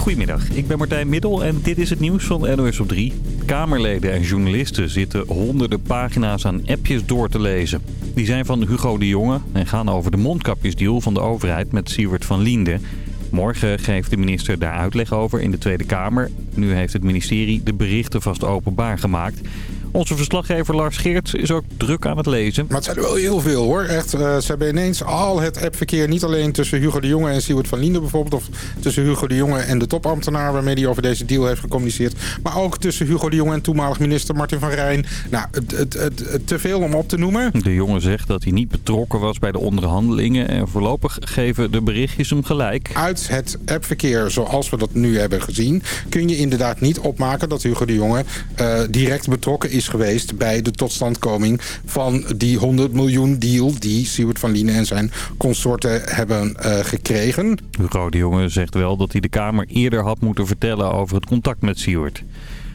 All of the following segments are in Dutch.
Goedemiddag, ik ben Martijn Middel en dit is het nieuws van NOS op 3. Kamerleden en journalisten zitten honderden pagina's aan appjes door te lezen. Die zijn van Hugo de Jonge en gaan over de mondkapjesdeal van de overheid met Siewert van Liende. Morgen geeft de minister daar uitleg over in de Tweede Kamer. Nu heeft het ministerie de berichten vast openbaar gemaakt... Onze verslaggever Lars Geerts is ook druk aan het lezen. Maar het zijn er wel heel veel hoor. Echt, uh, ze hebben ineens al het appverkeer. Niet alleen tussen Hugo de Jonge en Siewert van Linden bijvoorbeeld. Of tussen Hugo de Jonge en de topambtenaar waarmee hij over deze deal heeft gecommuniceerd. Maar ook tussen Hugo de Jonge en toenmalig minister Martin van Rijn. Nou, het, het, het, te veel om op te noemen. De jongen zegt dat hij niet betrokken was bij de onderhandelingen. En voorlopig geven de berichtjes hem gelijk. Uit het appverkeer zoals we dat nu hebben gezien... kun je inderdaad niet opmaken dat Hugo de Jonge uh, direct betrokken is is geweest bij de totstandkoming van die 100 miljoen deal die Siewert van Lienen en zijn consorten hebben uh, gekregen. Hugo de Jonge zegt wel dat hij de Kamer eerder had moeten vertellen over het contact met Siewert.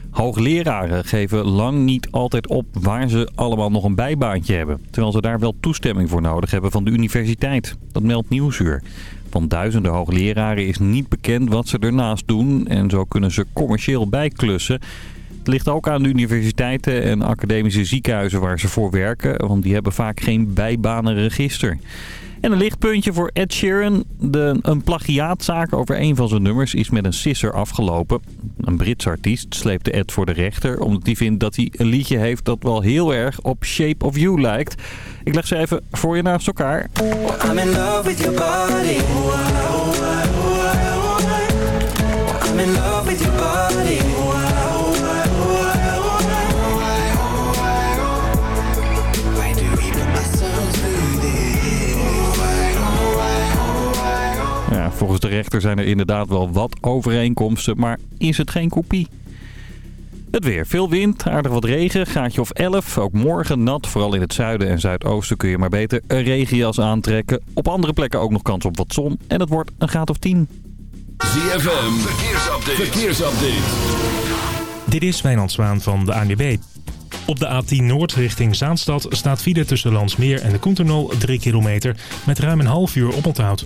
Hoogleraren geven lang niet altijd op waar ze allemaal nog een bijbaantje hebben. Terwijl ze daar wel toestemming voor nodig hebben van de universiteit. Dat meldt Nieuwsuur. Van duizenden hoogleraren is niet bekend wat ze ernaast doen. En zo kunnen ze commercieel bijklussen. Het ligt ook aan de universiteiten en academische ziekenhuizen waar ze voor werken. Want die hebben vaak geen bijbanenregister. En een lichtpuntje voor Ed Sheeran. De, een plagiaatzaak over een van zijn nummers is met een sisser afgelopen. Een Brits artiest sleepte Ed voor de rechter... omdat hij vindt dat hij een liedje heeft dat wel heel erg op Shape of You lijkt. Ik leg ze even voor je naast elkaar. I'm in love with your body. Volgens de rechter zijn er inderdaad wel wat overeenkomsten, maar is het geen kopie? Het weer. Veel wind, aardig wat regen, gaatje of 11. Ook morgen nat, vooral in het zuiden en zuidoosten kun je maar beter een regenjas aantrekken. Op andere plekken ook nog kans op wat zon en het wordt een graad of 10. ZFM, verkeersupdate. verkeersupdate. Dit is Wijnand Zwaan van de ANWB. Op de A10 Noord richting Zaanstad staat file tussen Landsmeer en de Koentunnel 3 kilometer met ruim een half uur oponthoud.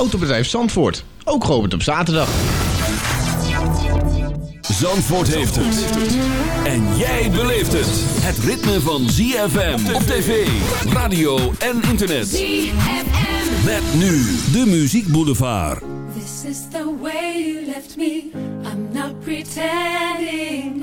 Autobedrijf Zandvoort. Ook geopend op zaterdag. Zandvoort heeft het. En jij beleeft het. Het ritme van ZFM op tv, radio en internet. ZFM. Met nu de Muziek Boulevard. This is the way you left me. I'm not pretending.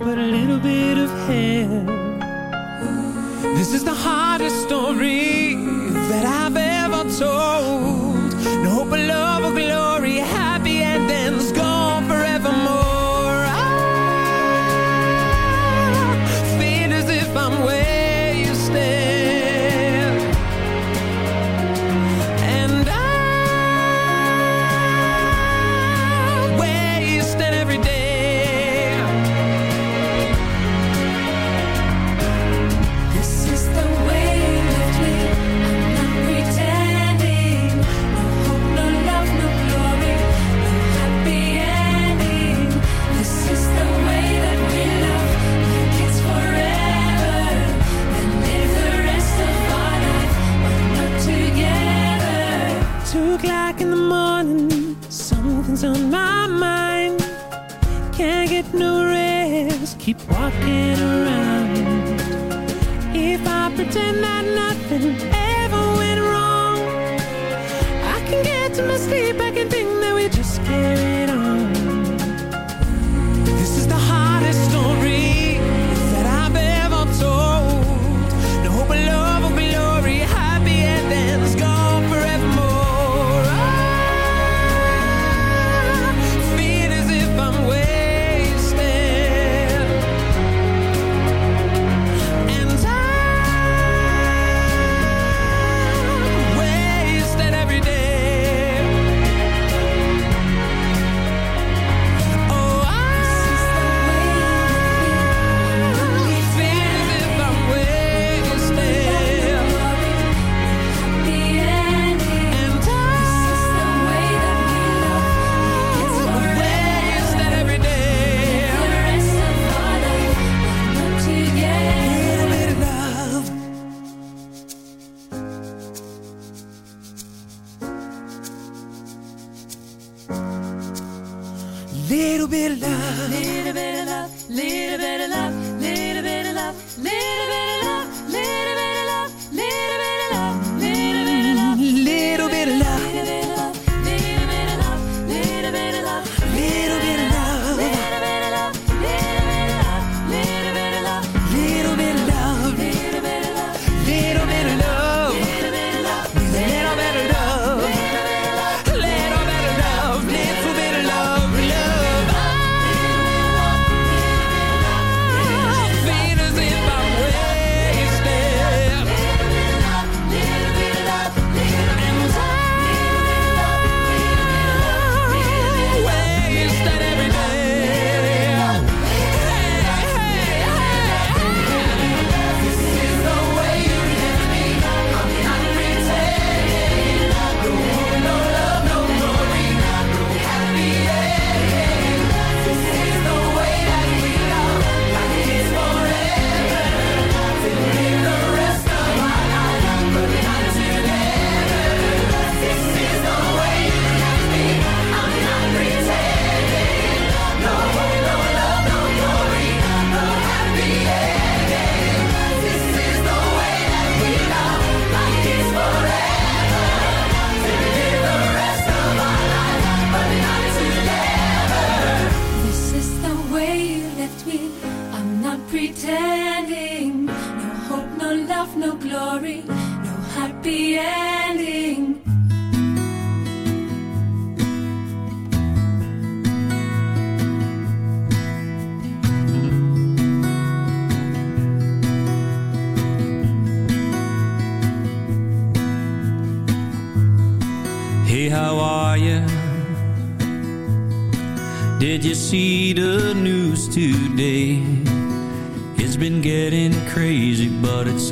But a little bit of hell. This is the hardest story that I've ever told. walking around. If I pretend that nothing ever went wrong, I can get to my sleep.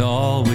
all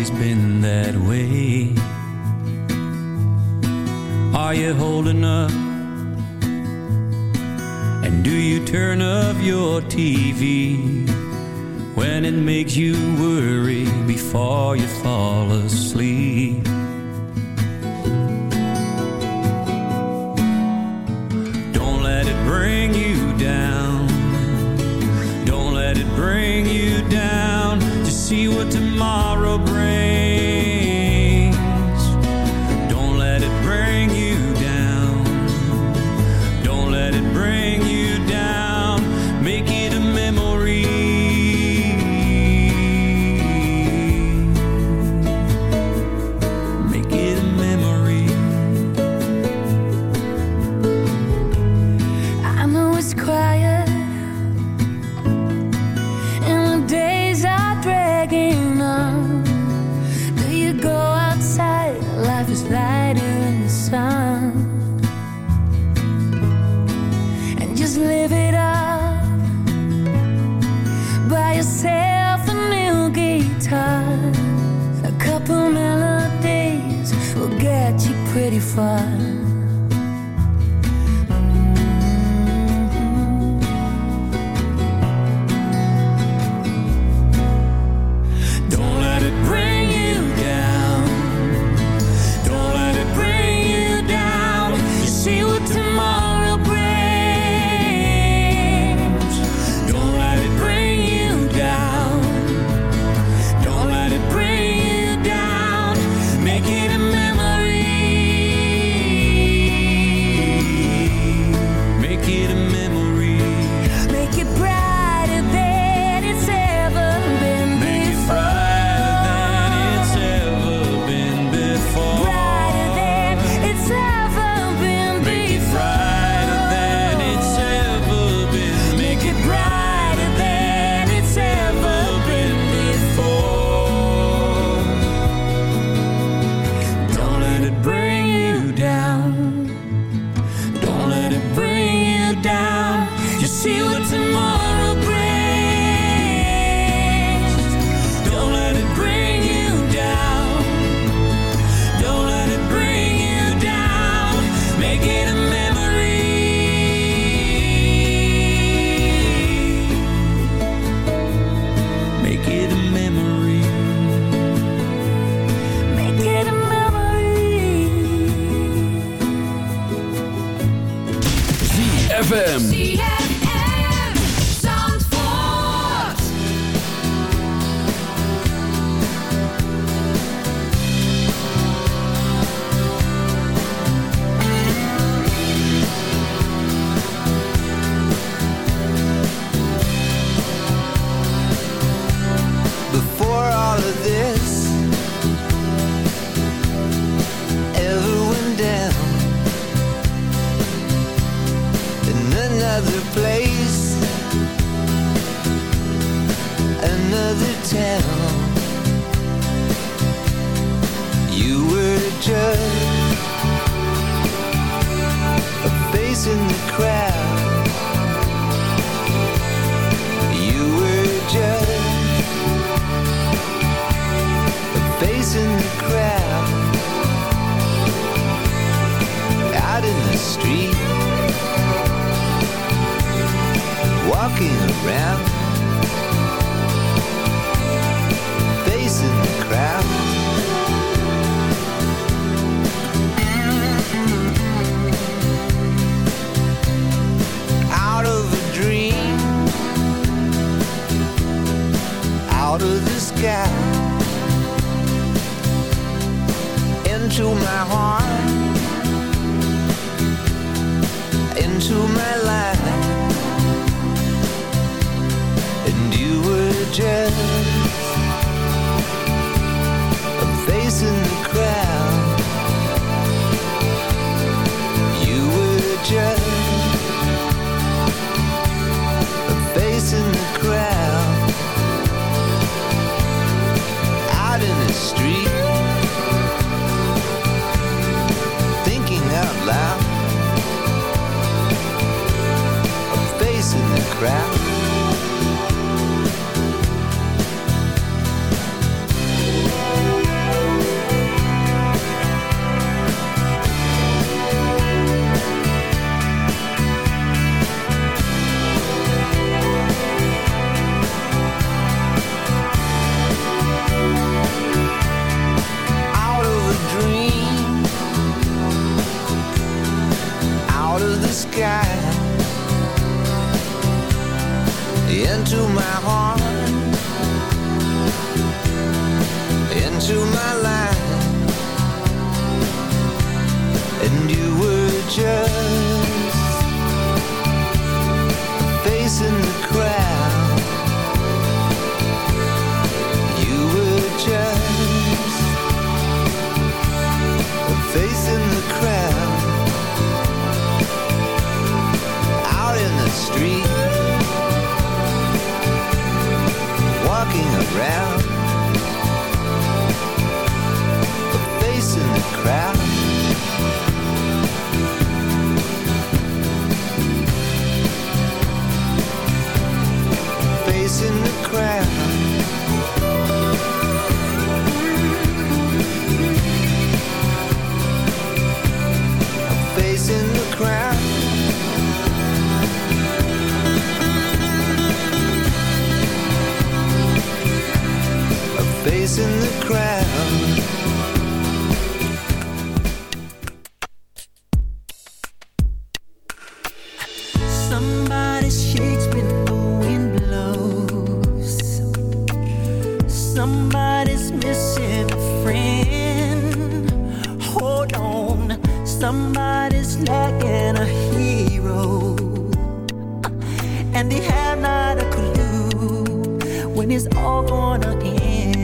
a couple melodies will get you pretty far. is lacking a hero, and they have not a clue when it's all gonna end.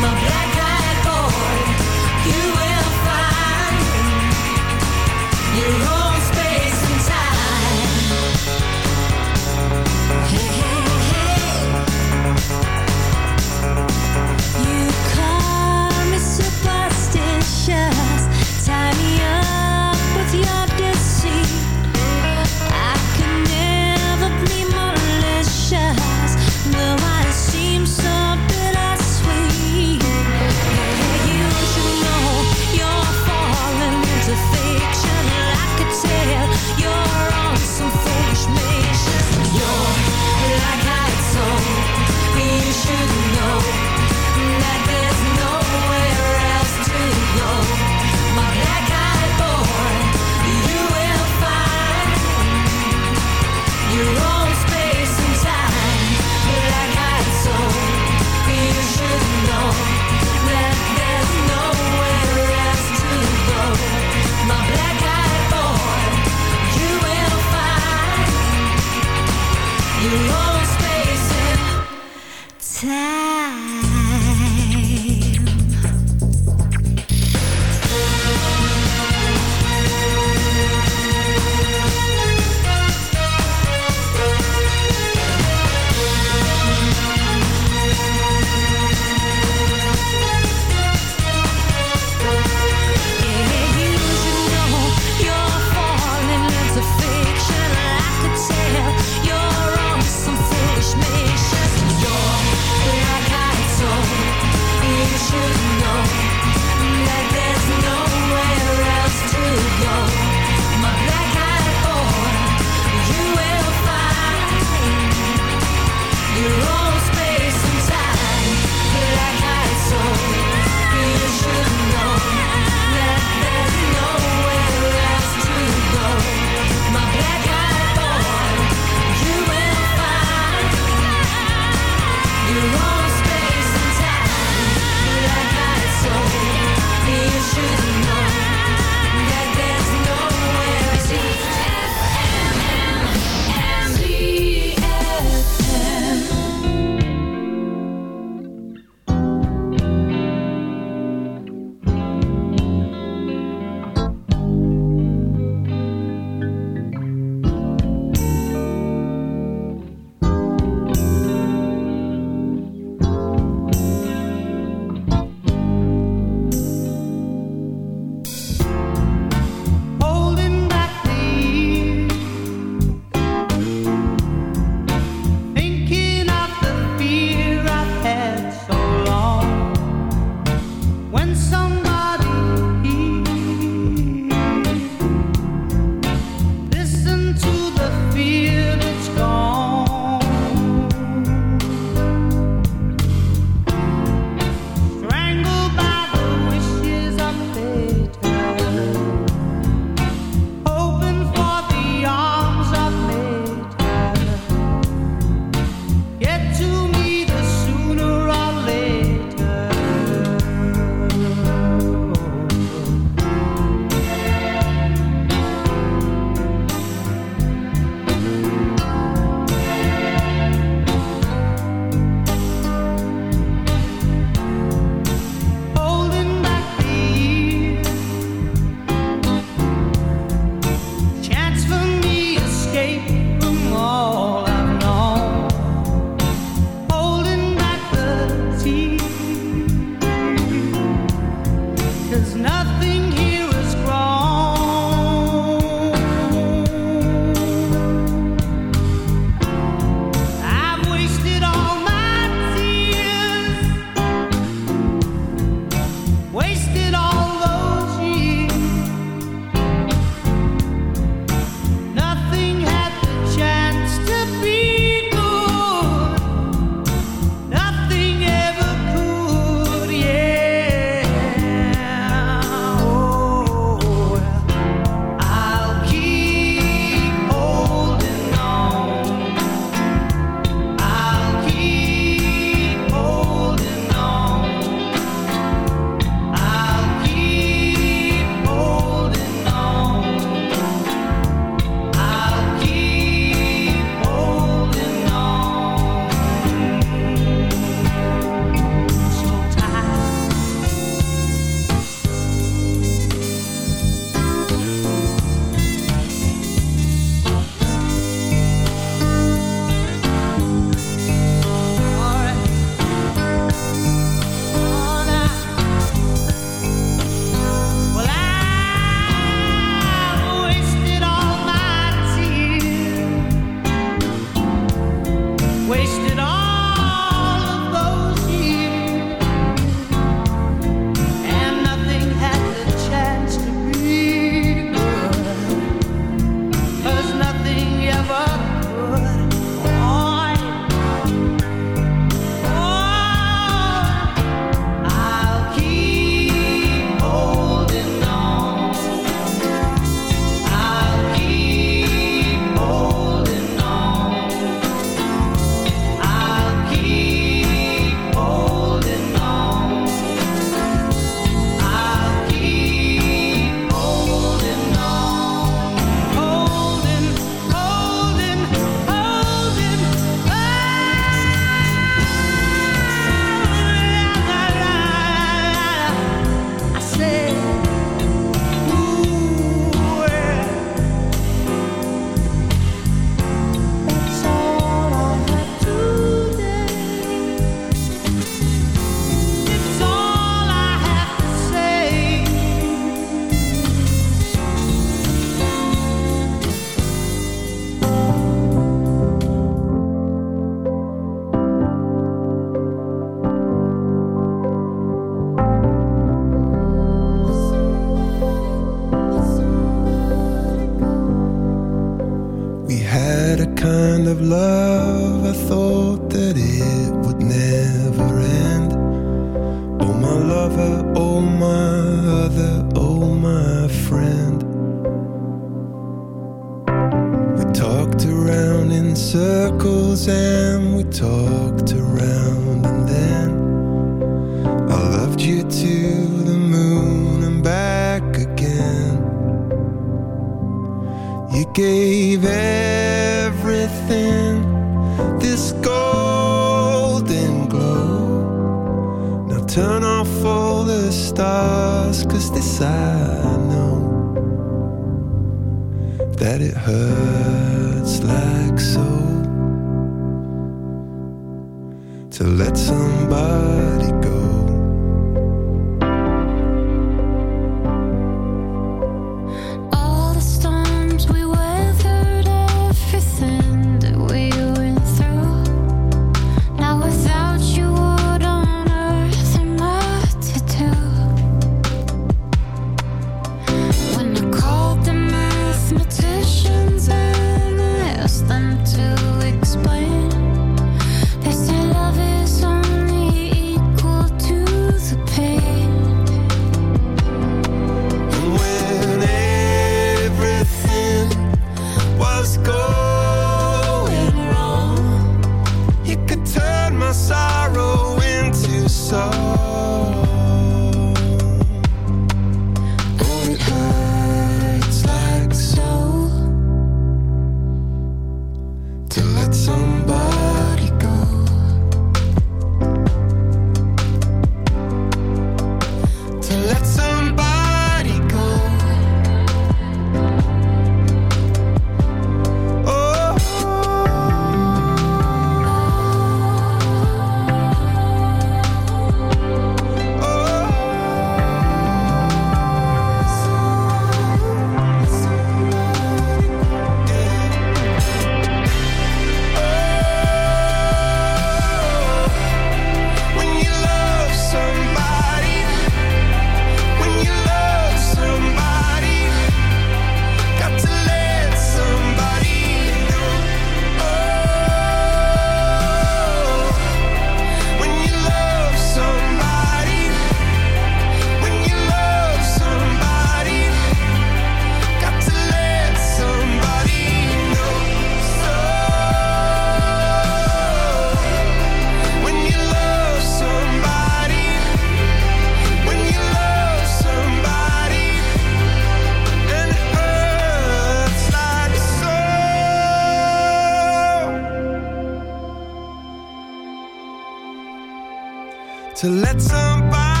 To let somebody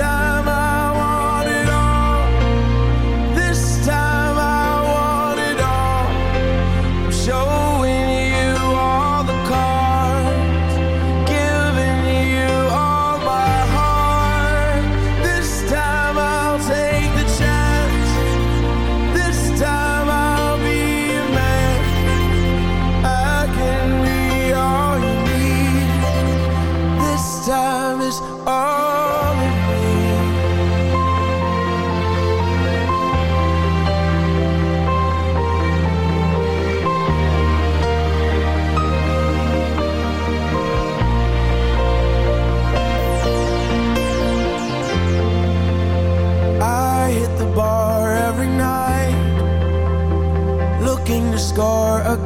time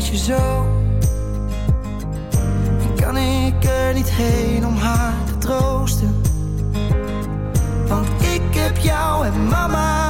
zo. En kan ik er niet heen om haar te troosten? Want ik heb jou en mama.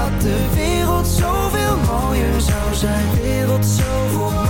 dat de wereld zoveel mooier zou zijn. Wereld zo vol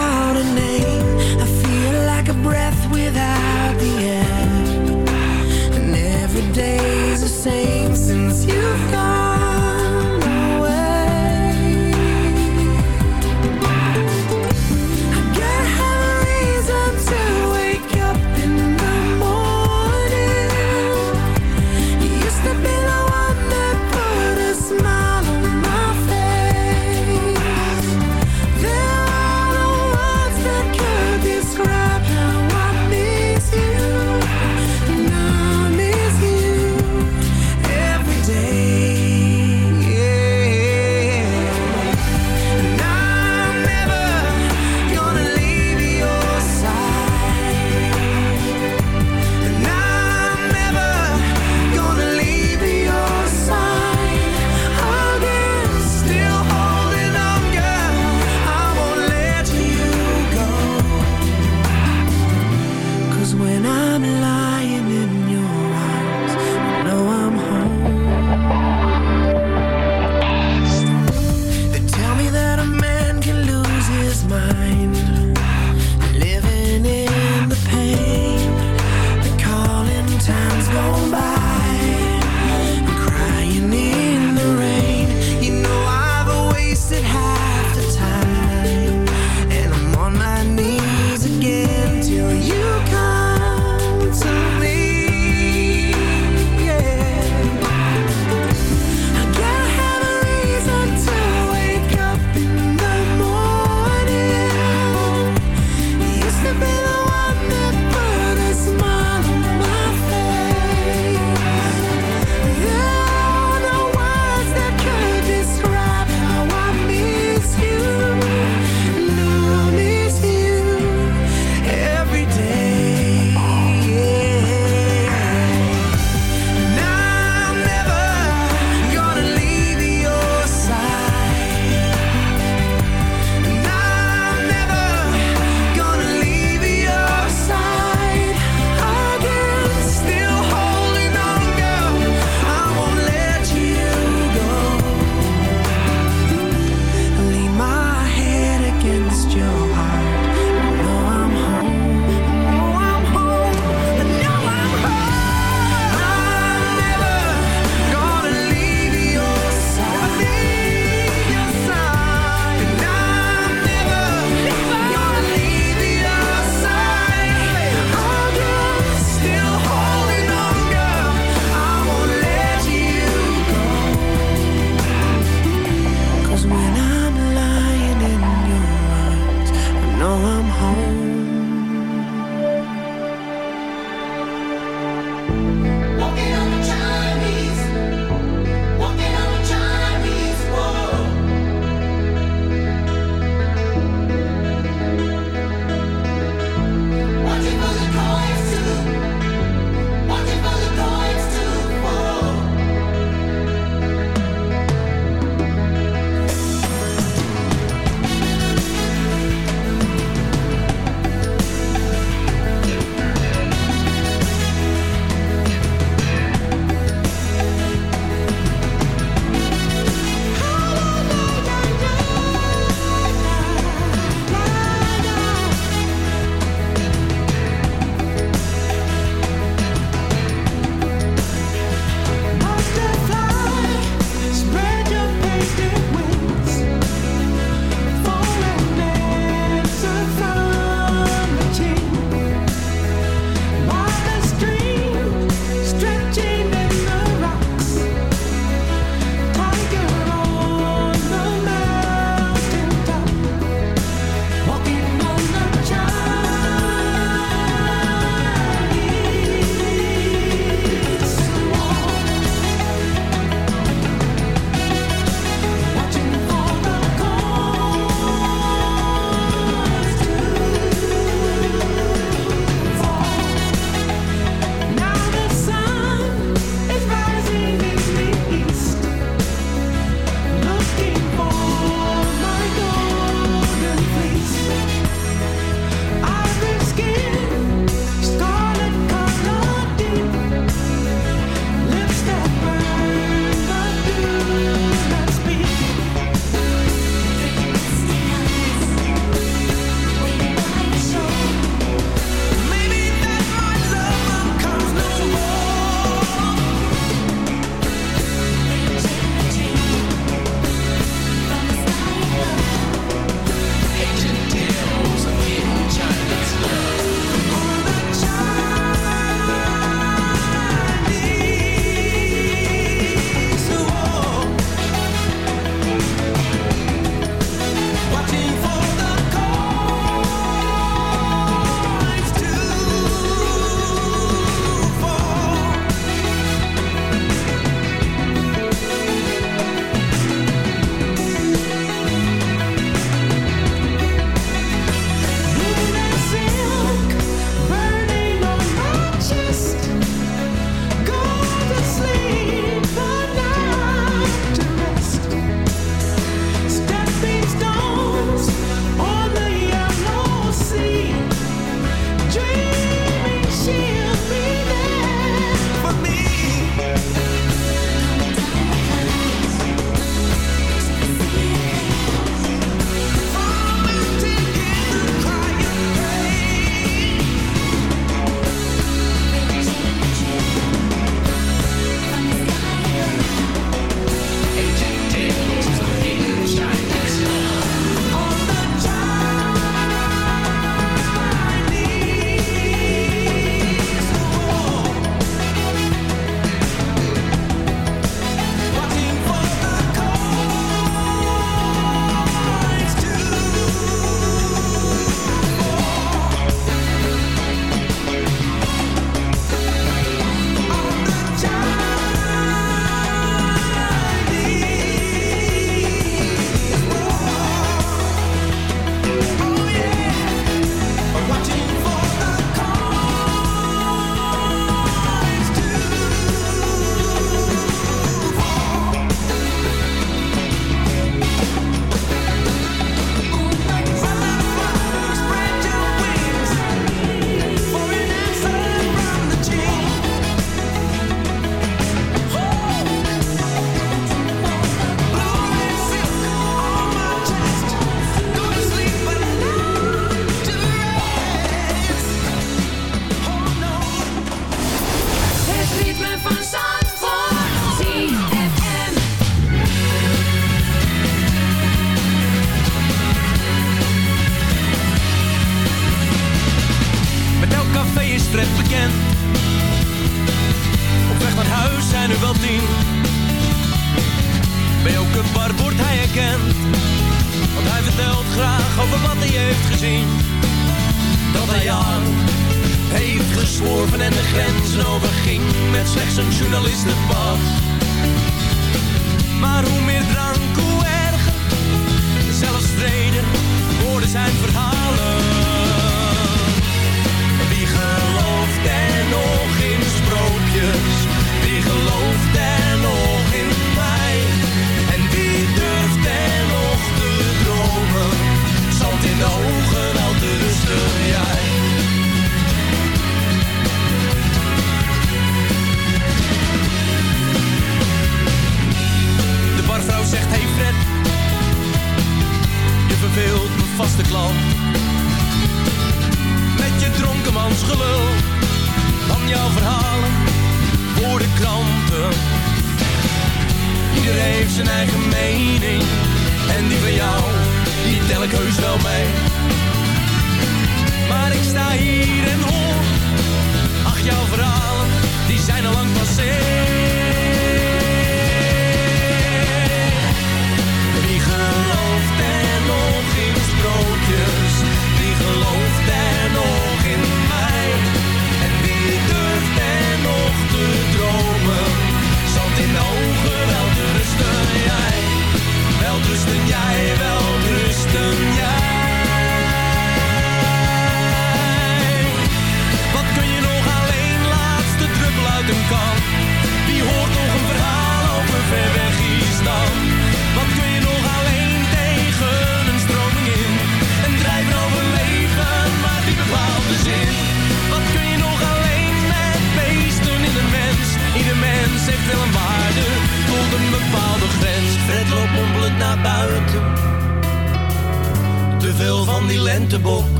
home.